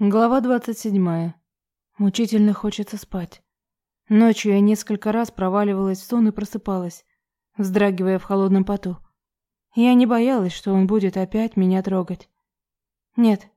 Глава 27. Мучительно хочется спать. Ночью я несколько раз проваливалась в сон и просыпалась, вздрагивая в холодном поту. Я не боялась, что он будет опять меня трогать. Нет,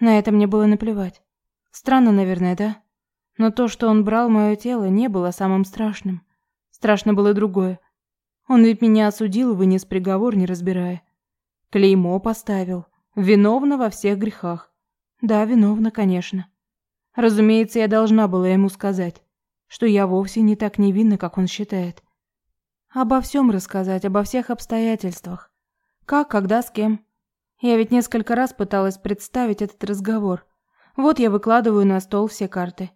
на это мне было наплевать. Странно, наверное, да? Но то, что он брал мое тело, не было самым страшным. Страшно было другое. Он ведь меня осудил вынес приговор, не разбирая. Клеймо поставил. Виновна во всех грехах. Да, виновна, конечно. Разумеется, я должна была ему сказать, что я вовсе не так невинна, как он считает. Обо всем рассказать, обо всех обстоятельствах. Как, когда, с кем. Я ведь несколько раз пыталась представить этот разговор. Вот я выкладываю на стол все карты,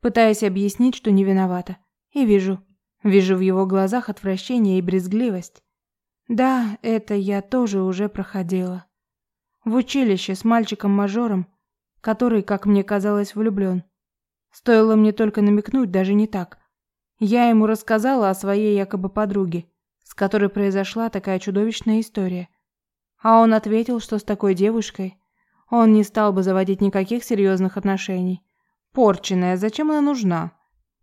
пытаясь объяснить, что не виновата. И вижу, вижу в его глазах отвращение и брезгливость. Да, это я тоже уже проходила. В училище с мальчиком-мажором, который, как мне казалось, влюблен. Стоило мне только намекнуть, даже не так. Я ему рассказала о своей якобы подруге, с которой произошла такая чудовищная история. А он ответил, что с такой девушкой он не стал бы заводить никаких серьезных отношений. Порченная, зачем она нужна?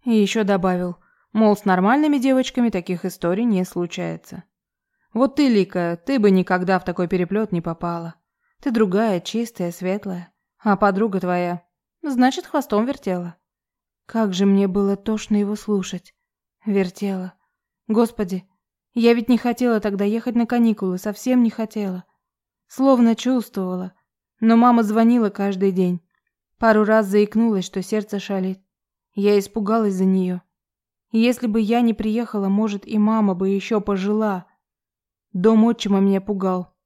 И еще добавил, мол, с нормальными девочками таких историй не случается. Вот ты, Лика, ты бы никогда в такой переплет не попала. Ты другая, чистая, светлая. А подруга твоя, значит, хвостом вертела. Как же мне было тошно его слушать. Вертела. Господи, я ведь не хотела тогда ехать на каникулы, совсем не хотела. Словно чувствовала. Но мама звонила каждый день. Пару раз заикнулась, что сердце шалит. Я испугалась за нее. Если бы я не приехала, может, и мама бы еще пожила. Дом отчима меня пугал.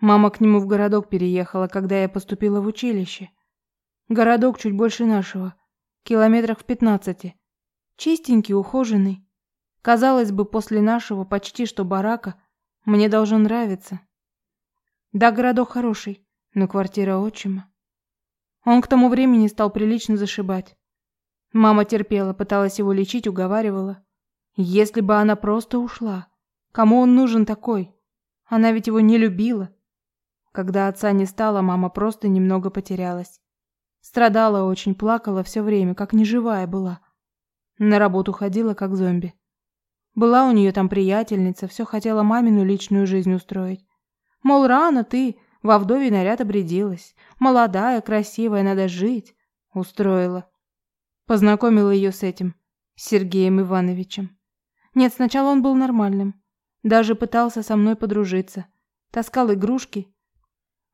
Мама к нему в городок переехала, когда я поступила в училище. Городок чуть больше нашего, километрах в пятнадцати. Чистенький, ухоженный. Казалось бы, после нашего почти что барака мне должен нравиться. Да, городок хороший, но квартира отчима. Он к тому времени стал прилично зашибать. Мама терпела, пыталась его лечить, уговаривала. Если бы она просто ушла, кому он нужен такой? Она ведь его не любила. Когда отца не стало, мама просто немного потерялась. Страдала очень, плакала все время, как неживая была. На работу ходила, как зомби. Была у нее там приятельница, все хотела мамину личную жизнь устроить. Мол, рано ты во вдовий наряд обрядилась. Молодая, красивая, надо жить. Устроила. Познакомила ее с этим, Сергеем Ивановичем. Нет, сначала он был нормальным. Даже пытался со мной подружиться. Таскал игрушки,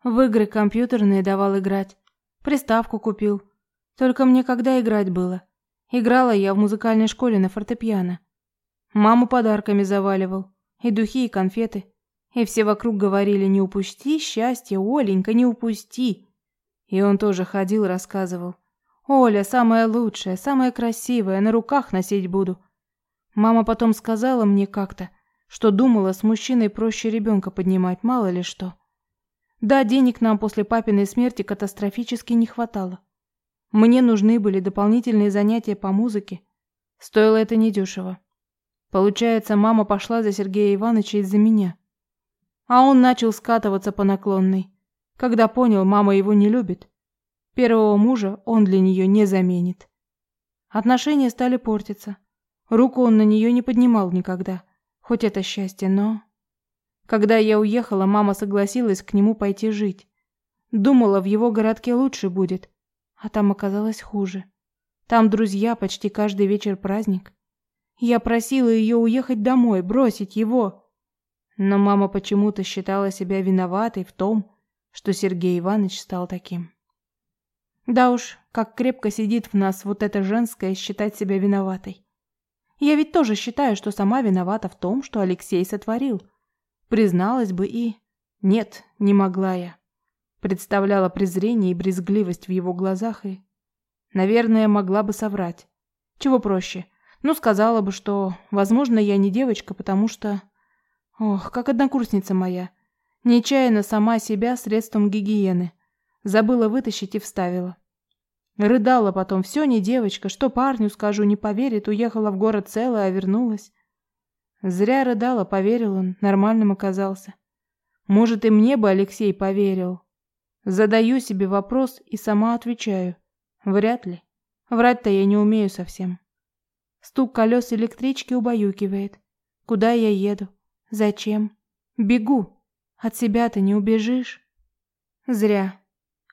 в игры компьютерные давал играть. Приставку купил. Только мне когда играть было? Играла я в музыкальной школе на фортепиано. Маму подарками заваливал. И духи, и конфеты. И все вокруг говорили, не упусти счастье, Оленька, не упусти. И он тоже ходил, рассказывал. Оля самая лучшая, самая красивая, на руках носить буду. Мама потом сказала мне как-то, что думала, с мужчиной проще ребенка поднимать, мало ли что. Да, денег нам после папиной смерти катастрофически не хватало. Мне нужны были дополнительные занятия по музыке. Стоило это недешево. Получается, мама пошла за Сергея Ивановича из-за меня. А он начал скатываться по наклонной. Когда понял, мама его не любит. Первого мужа он для нее не заменит. Отношения стали портиться. Руку он на нее не поднимал никогда. Хоть это счастье, но... Когда я уехала, мама согласилась к нему пойти жить. Думала, в его городке лучше будет, а там оказалось хуже. Там друзья, почти каждый вечер праздник. Я просила ее уехать домой, бросить его. Но мама почему-то считала себя виноватой в том, что Сергей Иванович стал таким. Да уж, как крепко сидит в нас вот это женское считать себя виноватой. Я ведь тоже считаю, что сама виновата в том, что Алексей сотворил – Призналась бы и... Нет, не могла я. Представляла презрение и брезгливость в его глазах и... Наверное, могла бы соврать. Чего проще? Ну, сказала бы, что, возможно, я не девочка, потому что... Ох, как однокурсница моя. Нечаянно сама себя средством гигиены. Забыла вытащить и вставила. Рыдала потом, все не девочка, что парню скажу, не поверит, уехала в город целая, а вернулась. Зря рыдала, поверил он, нормальным оказался. Может, и мне бы Алексей поверил. Задаю себе вопрос и сама отвечаю. Вряд ли. Врать-то я не умею совсем. Стук колес электрички убаюкивает. Куда я еду? Зачем? Бегу. От себя-то не убежишь. Зря.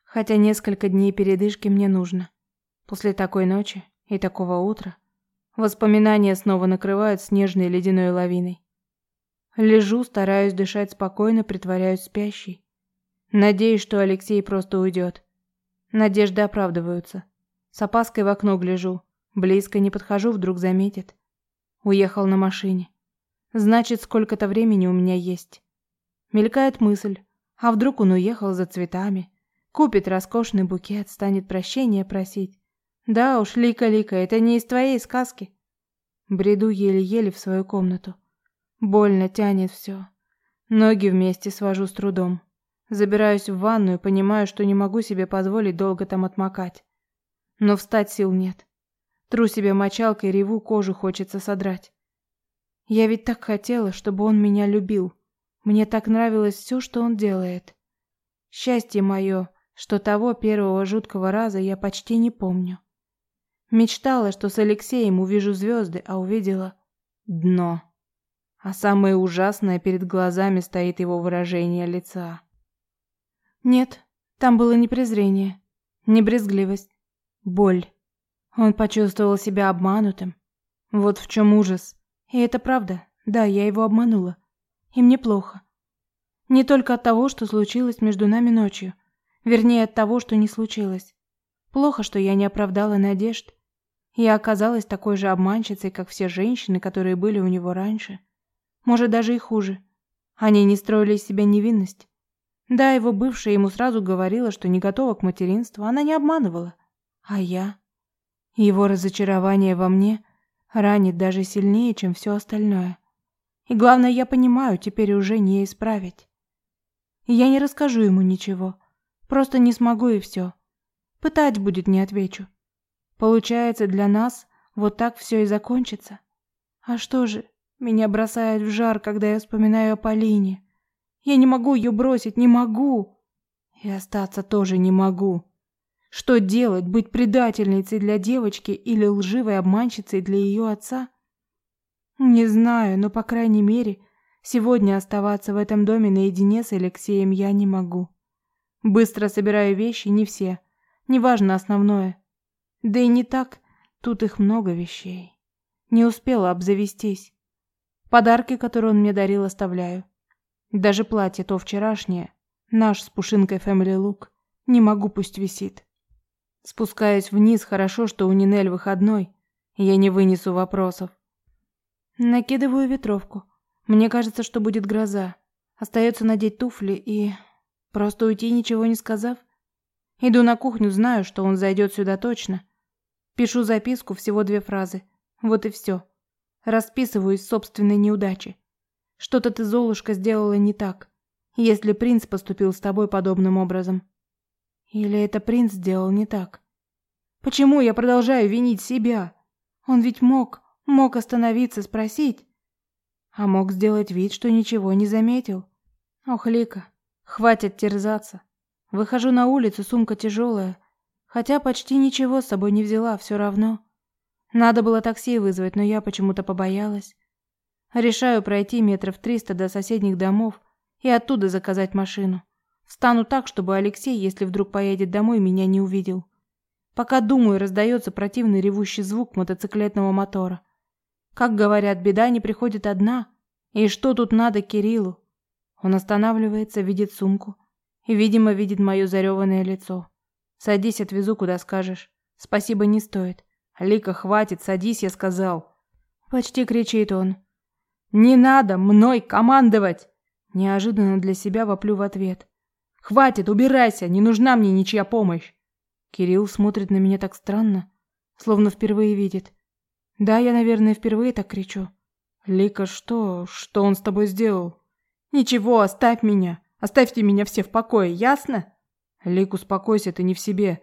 Хотя несколько дней передышки мне нужно. После такой ночи и такого утра воспоминания снова накрывают снежной ледяной лавиной. Лежу, стараюсь дышать спокойно, притворяюсь спящей. Надеюсь, что Алексей просто уйдет. Надежды оправдываются. С опаской в окно гляжу. Близко не подхожу, вдруг заметит. Уехал на машине. Значит, сколько-то времени у меня есть. Мелькает мысль, а вдруг он уехал за цветами? Купит роскошный букет, станет прощения просить. Да уж, Лика-Лика, это не из твоей сказки. Бреду еле-еле в свою комнату. Больно тянет все. Ноги вместе свожу с трудом. Забираюсь в ванную, понимаю, что не могу себе позволить долго там отмокать. Но встать сил нет. Тру себе мочалкой, реву, кожу хочется содрать. Я ведь так хотела, чтобы он меня любил. Мне так нравилось все, что он делает. Счастье мое, что того первого жуткого раза я почти не помню. Мечтала, что с Алексеем увижу звезды, а увидела дно. А самое ужасное перед глазами стоит его выражение лица. Нет, там было не презрение, не брезгливость, боль. Он почувствовал себя обманутым. Вот в чем ужас. И это правда. Да, я его обманула. И мне плохо. Не только от того, что случилось между нами ночью. Вернее, от того, что не случилось. Плохо, что я не оправдала надежд. Я оказалась такой же обманщицей, как все женщины, которые были у него раньше. Может, даже и хуже. Они не строили из себя невинность. Да, его бывшая ему сразу говорила, что не готова к материнству. Она не обманывала. А я? Его разочарование во мне ранит даже сильнее, чем все остальное. И главное, я понимаю, теперь уже не исправить. Я не расскажу ему ничего. Просто не смогу и все. Пытать будет, не отвечу. Получается, для нас вот так все и закончится. А что же, меня бросает в жар, когда я вспоминаю о Полине. Я не могу ее бросить, не могу. И остаться тоже не могу. Что делать, быть предательницей для девочки или лживой обманщицей для ее отца? Не знаю, но, по крайней мере, сегодня оставаться в этом доме наедине с Алексеем я не могу. Быстро собираю вещи, не все. Неважно основное. Да и не так, тут их много вещей. Не успела обзавестись. Подарки, которые он мне дарил, оставляю. Даже платье то вчерашнее, наш с Пушинкой Family Look, не могу, пусть висит. Спускаюсь вниз, хорошо, что у Нинель выходной, я не вынесу вопросов. Накидываю ветровку. Мне кажется, что будет гроза. Остается надеть туфли и... Просто уйти, ничего не сказав. Иду на кухню, знаю, что он зайдет сюда точно. Пишу записку, всего две фразы. Вот и все. Расписываюсь собственной неудачи. Что-то ты, Золушка, сделала не так. Если принц поступил с тобой подобным образом. Или это принц сделал не так? Почему я продолжаю винить себя? Он ведь мог, Мог остановиться, спросить. А мог сделать вид, что ничего не заметил. Ох, Лика, хватит терзаться. Выхожу на улицу, сумка тяжелая. Хотя почти ничего с собой не взяла, все равно. Надо было такси вызвать, но я почему-то побоялась. Решаю пройти метров триста до соседних домов и оттуда заказать машину. Встану так, чтобы Алексей, если вдруг поедет домой, меня не увидел. Пока думаю, раздается противный ревущий звук мотоциклетного мотора. Как говорят, беда не приходит одна. И что тут надо Кириллу? Он останавливается, видит сумку. И, видимо, видит мое зареванное лицо. Садись, отвезу, куда скажешь. Спасибо не стоит. Лика, хватит, садись, я сказал. Почти кричит он. Не надо мной командовать! Неожиданно для себя воплю в ответ. Хватит, убирайся, не нужна мне ничья помощь. Кирилл смотрит на меня так странно, словно впервые видит. Да, я, наверное, впервые так кричу. Лика, что? Что он с тобой сделал? Ничего, оставь меня. Оставьте меня все в покое, ясно? Лик, успокойся, ты не в себе.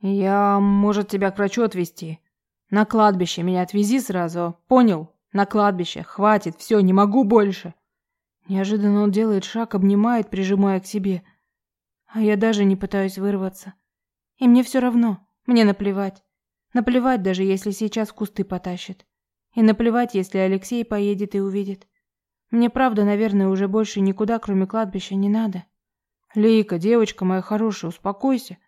Я, может, тебя к врачу отвезти. На кладбище меня отвези сразу, понял? На кладбище. Хватит, все, не могу больше. Неожиданно он делает шаг, обнимает, прижимая к себе. А я даже не пытаюсь вырваться. И мне все равно. Мне наплевать. Наплевать, даже если сейчас кусты потащит. И наплевать, если Алексей поедет и увидит. Мне правда, наверное, уже больше никуда, кроме кладбища, не надо. Лейка, девочка моя хорошая, успокойся.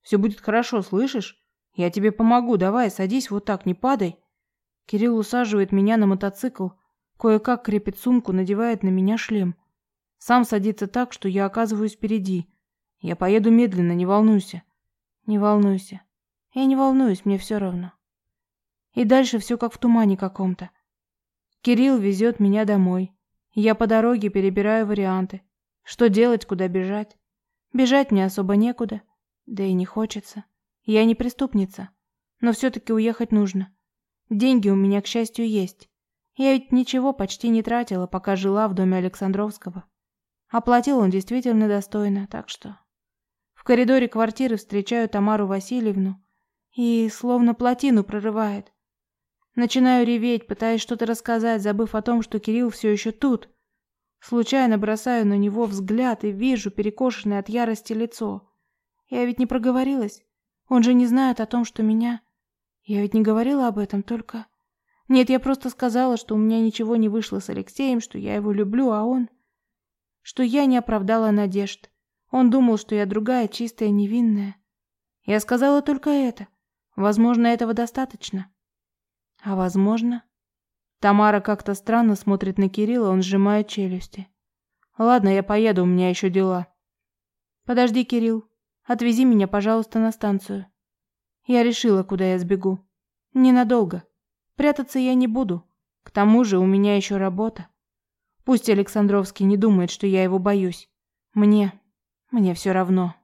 Все будет хорошо, слышишь? Я тебе помогу, давай, садись вот так, не падай. Кирилл усаживает меня на мотоцикл, кое-как крепит сумку, надевает на меня шлем. Сам садится так, что я оказываюсь впереди. Я поеду медленно, не волнуйся. Не волнуйся. Я не волнуюсь, мне все равно. И дальше все как в тумане каком-то. Кирилл везет меня домой. Я по дороге перебираю варианты. Что делать, куда бежать? Бежать мне особо некуда, да и не хочется. Я не преступница, но все-таки уехать нужно. Деньги у меня, к счастью, есть. Я ведь ничего почти не тратила, пока жила в доме Александровского. Оплатил он действительно достойно, так что... В коридоре квартиры встречаю Тамару Васильевну и словно плотину прорывает. Начинаю реветь, пытаясь что-то рассказать, забыв о том, что Кирилл все еще тут. Случайно бросаю на него взгляд и вижу перекошенное от ярости лицо. Я ведь не проговорилась. Он же не знает о том, что меня... Я ведь не говорила об этом, только... Нет, я просто сказала, что у меня ничего не вышло с Алексеем, что я его люблю, а он... Что я не оправдала надежд. Он думал, что я другая, чистая, невинная. Я сказала только это. Возможно, этого достаточно. А возможно... Тамара как-то странно смотрит на Кирилла, он сжимает челюсти. Ладно, я поеду, у меня еще дела. Подожди, Кирилл. Отвези меня, пожалуйста, на станцию. Я решила, куда я сбегу. Ненадолго. Прятаться я не буду. К тому же у меня еще работа. Пусть Александровский не думает, что я его боюсь. Мне... мне все равно.